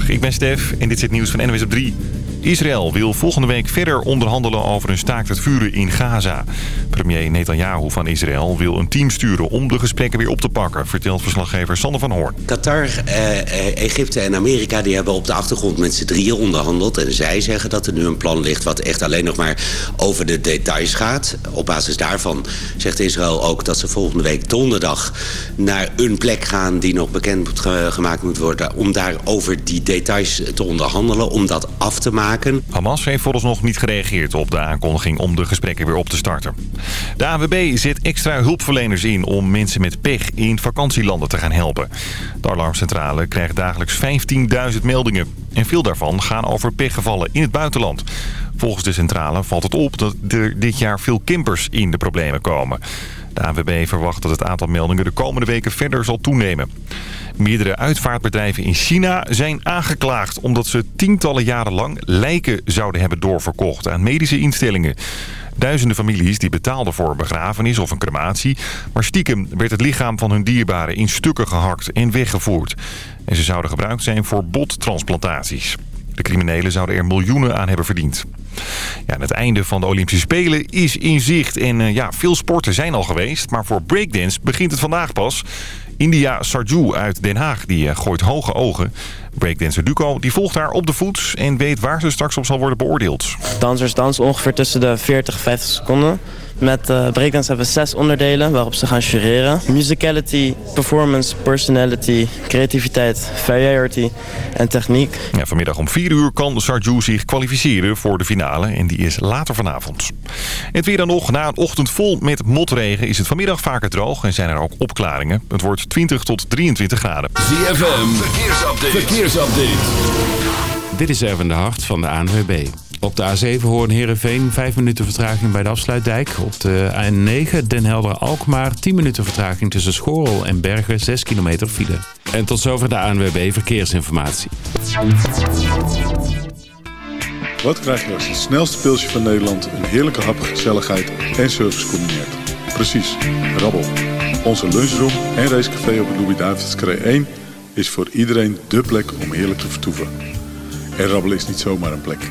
Ik ben Stef en dit is het nieuws van NWS op 3. Israël wil volgende week verder onderhandelen over een staakt het vuren in Gaza. Premier Netanyahu van Israël wil een team sturen om de gesprekken weer op te pakken, vertelt verslaggever Sander van Hoorn. Qatar, eh, eh, Egypte en Amerika die hebben op de achtergrond met z'n drieën onderhandeld. En zij zeggen dat er nu een plan ligt wat echt alleen nog maar over de details gaat. Op basis daarvan zegt Israël ook dat ze volgende week donderdag naar een plek gaan die nog bekend gemaakt moet worden. Om daar over die details te onderhandelen, om dat af te maken. Hamas heeft nog niet gereageerd op de aankondiging om de gesprekken weer op te starten. De AWB zet extra hulpverleners in om mensen met pech in vakantielanden te gaan helpen. De alarmcentrale krijgt dagelijks 15.000 meldingen. En veel daarvan gaan over pechgevallen in het buitenland. Volgens de centrale valt het op dat er dit jaar veel kimpers in de problemen komen. De AWB verwacht dat het aantal meldingen de komende weken verder zal toenemen. Meerdere uitvaartbedrijven in China zijn aangeklaagd... omdat ze tientallen jaren lang lijken zouden hebben doorverkocht aan medische instellingen. Duizenden families die betaalden voor een begrafenis of een crematie... maar stiekem werd het lichaam van hun dierbaren in stukken gehakt en weggevoerd. En ze zouden gebruikt zijn voor bottransplantaties. De criminelen zouden er miljoenen aan hebben verdiend. Ja, het einde van de Olympische Spelen is in zicht. En uh, ja, veel sporten zijn al geweest. Maar voor breakdance begint het vandaag pas. India Sarju uit Den Haag die uh, gooit hoge ogen. Breakdancer Duco die volgt haar op de voet en weet waar ze straks op zal worden beoordeeld. Dansers dansen ongeveer tussen de 40 en 50 seconden. Met uh, breakdance hebben we zes onderdelen waarop ze gaan jureren. Musicality, performance, personality, creativiteit, variety en techniek. Ja, vanmiddag om 4 uur kan Sarju zich kwalificeren voor de finale. En die is later vanavond. Het weer dan nog. Na een ochtend vol met motregen is het vanmiddag vaker droog. En zijn er ook opklaringen. Het wordt 20 tot 23 graden. ZFM, verkeersupdate. verkeersupdate. Dit is Erwin de Hart van de ANWB. Op de A7 Hoorn-Herenveen 5 minuten vertraging bij de afsluitdijk. Op de A9 Den Helder-Alkmaar 10 minuten vertraging tussen Schorel en Bergen 6 kilometer file. En tot zover de ANWB Verkeersinformatie. Wat krijg je als het snelste pilsje van Nederland een heerlijke hap, gezelligheid en service combineert? Precies, rabbel. Onze lunchroom en racecafé op de Louis-David's 1 is voor iedereen dé plek om heerlijk te vertoeven. En rabbelen is niet zomaar een plek.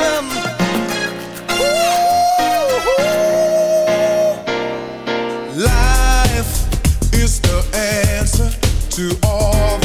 nation. Life is the answer to all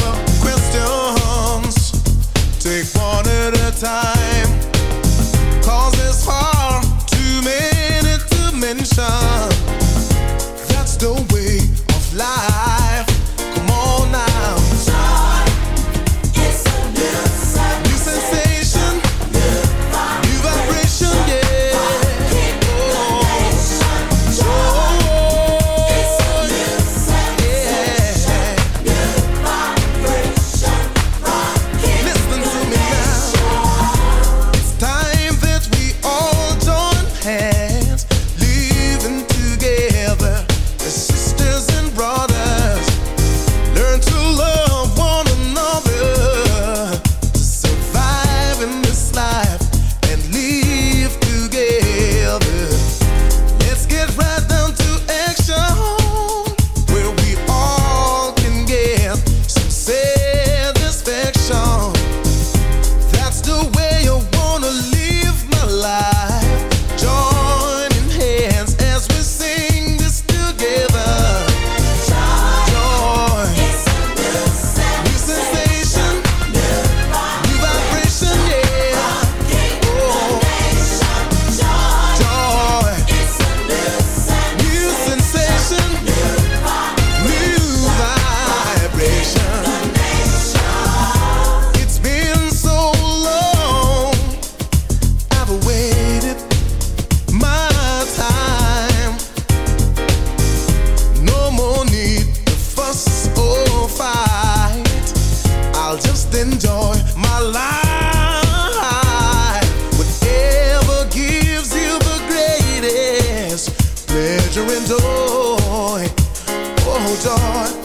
door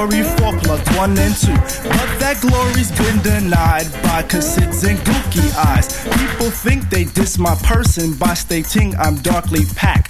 Glory for plus one and two. But that glory's been denied by cassids and gooky eyes. People think they diss my person by stating I'm darkly packed.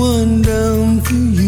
one down for you,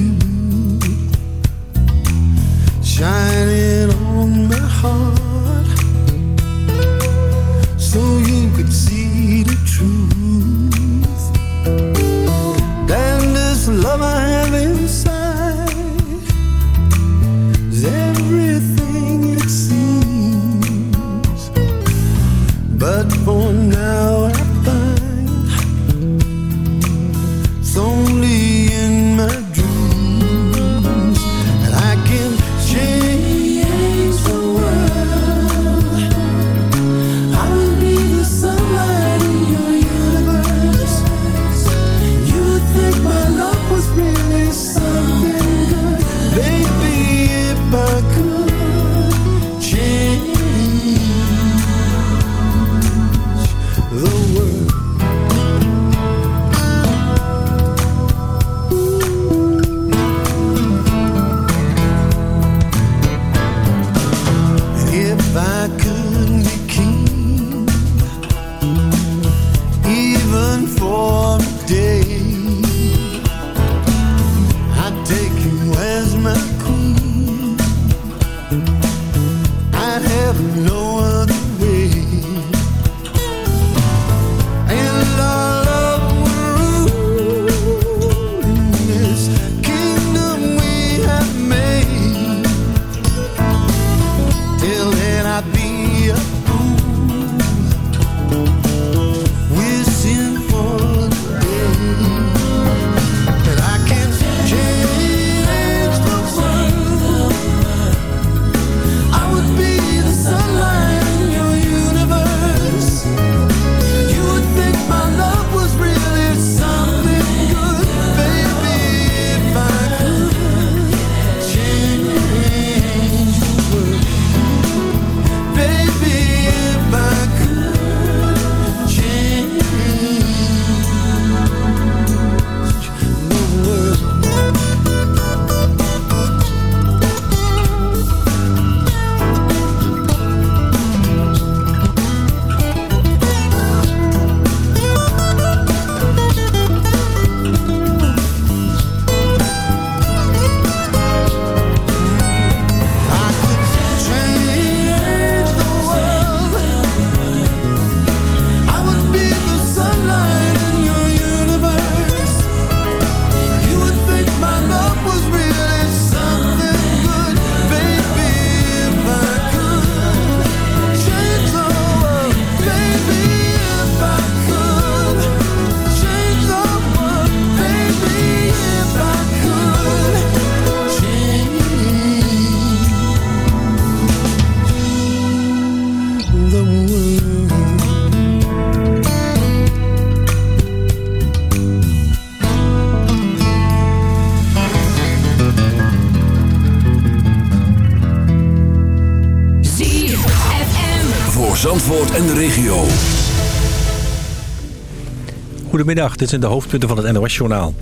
Goedemiddag, dit zijn de hoofdpunten van het NOS-journaal.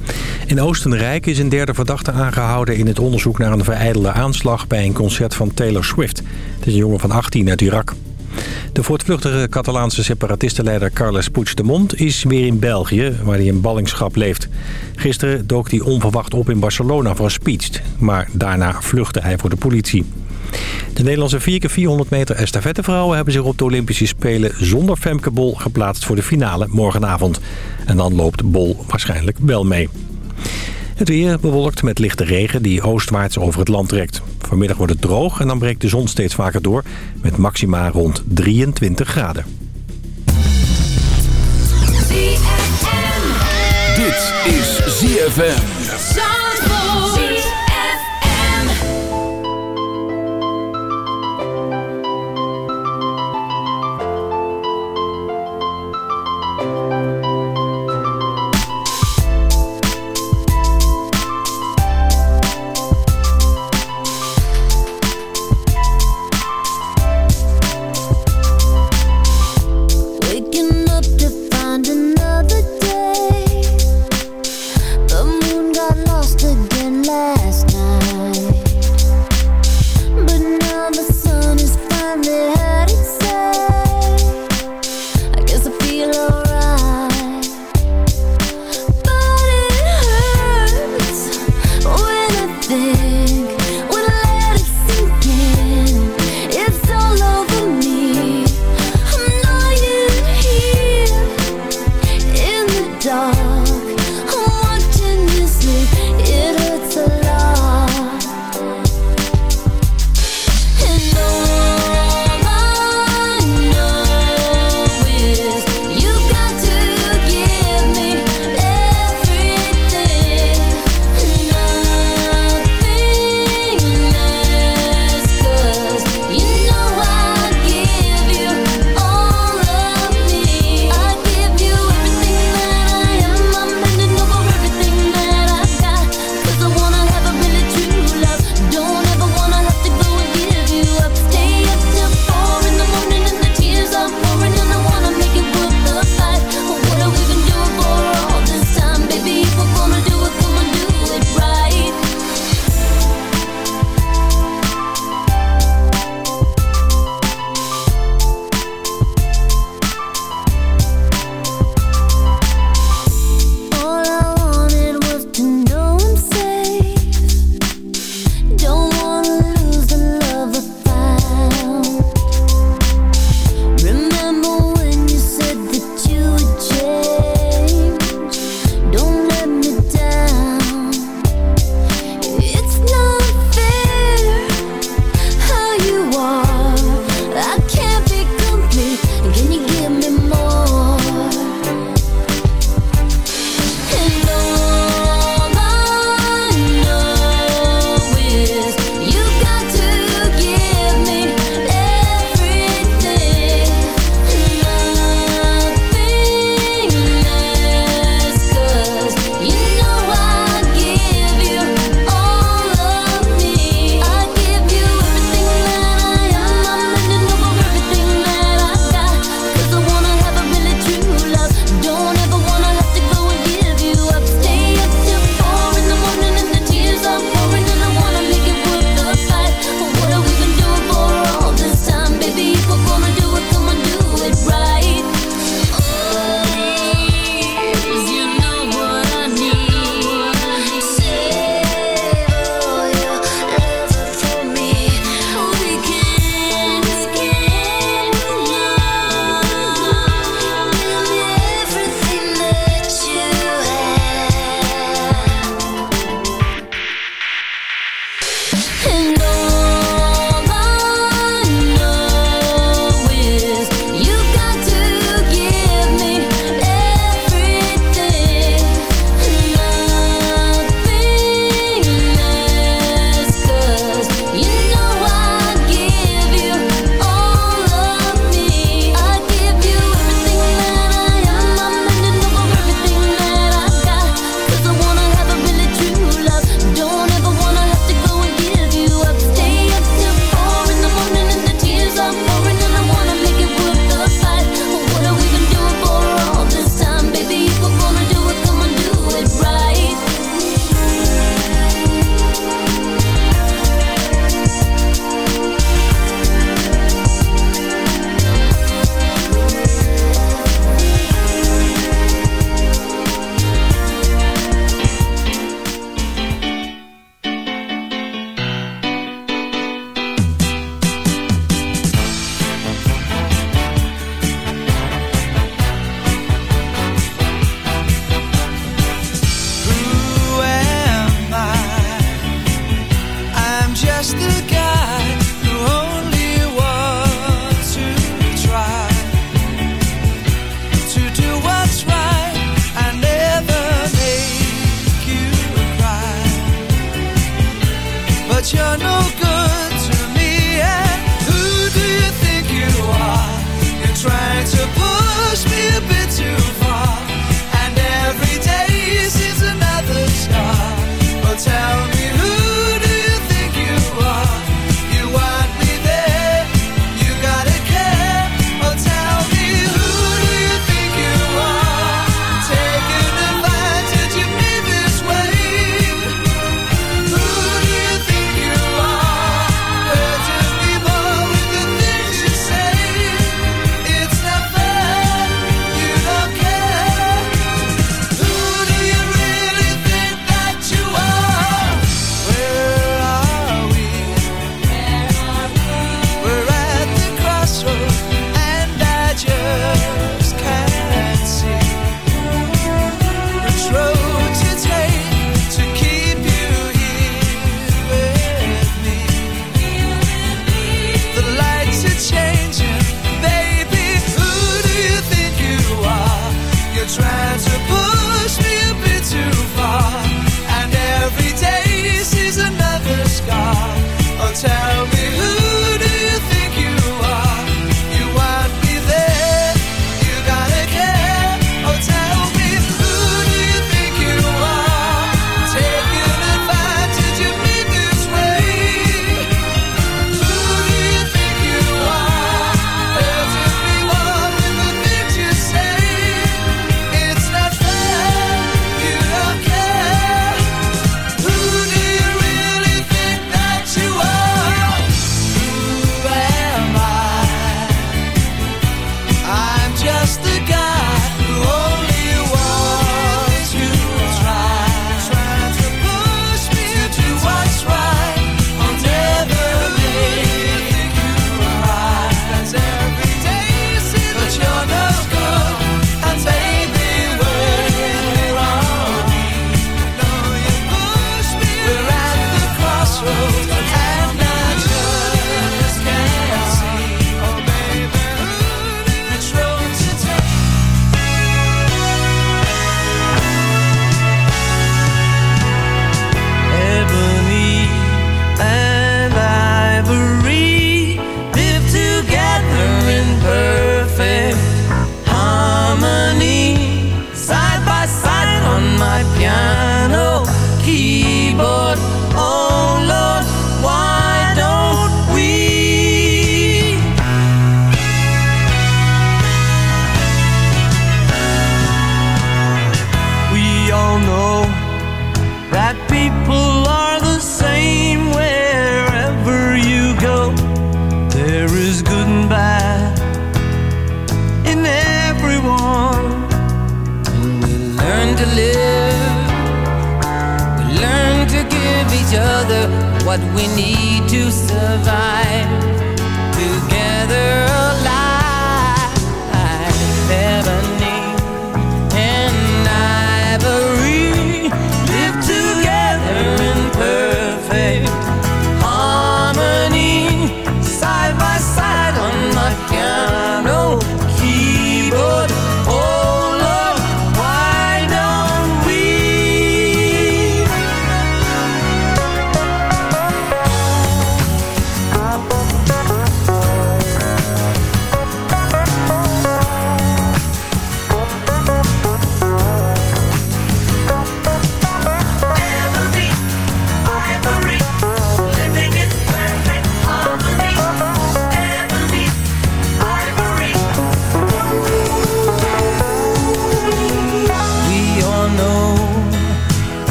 In Oostenrijk is een derde verdachte aangehouden in het onderzoek naar een vereidelde aanslag bij een concert van Taylor Swift. Het is een jongen van 18 uit Irak. De voortvluchtige Catalaanse separatistenleider Carles Puigdemont is weer in België, waar hij in ballingschap leeft. Gisteren dook hij onverwacht op in Barcelona voor een speech, maar daarna vluchtte hij voor de politie. De Nederlandse 4x400 meter estafettevrouwen hebben zich op de Olympische Spelen zonder Femke Bol geplaatst voor de finale morgenavond. En dan loopt Bol waarschijnlijk wel mee. Het weer bewolkt met lichte regen die oostwaarts over het land trekt. Vanmiddag wordt het droog en dan breekt de zon steeds vaker door met maxima rond 23 graden. Dit is ZFM.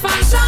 放手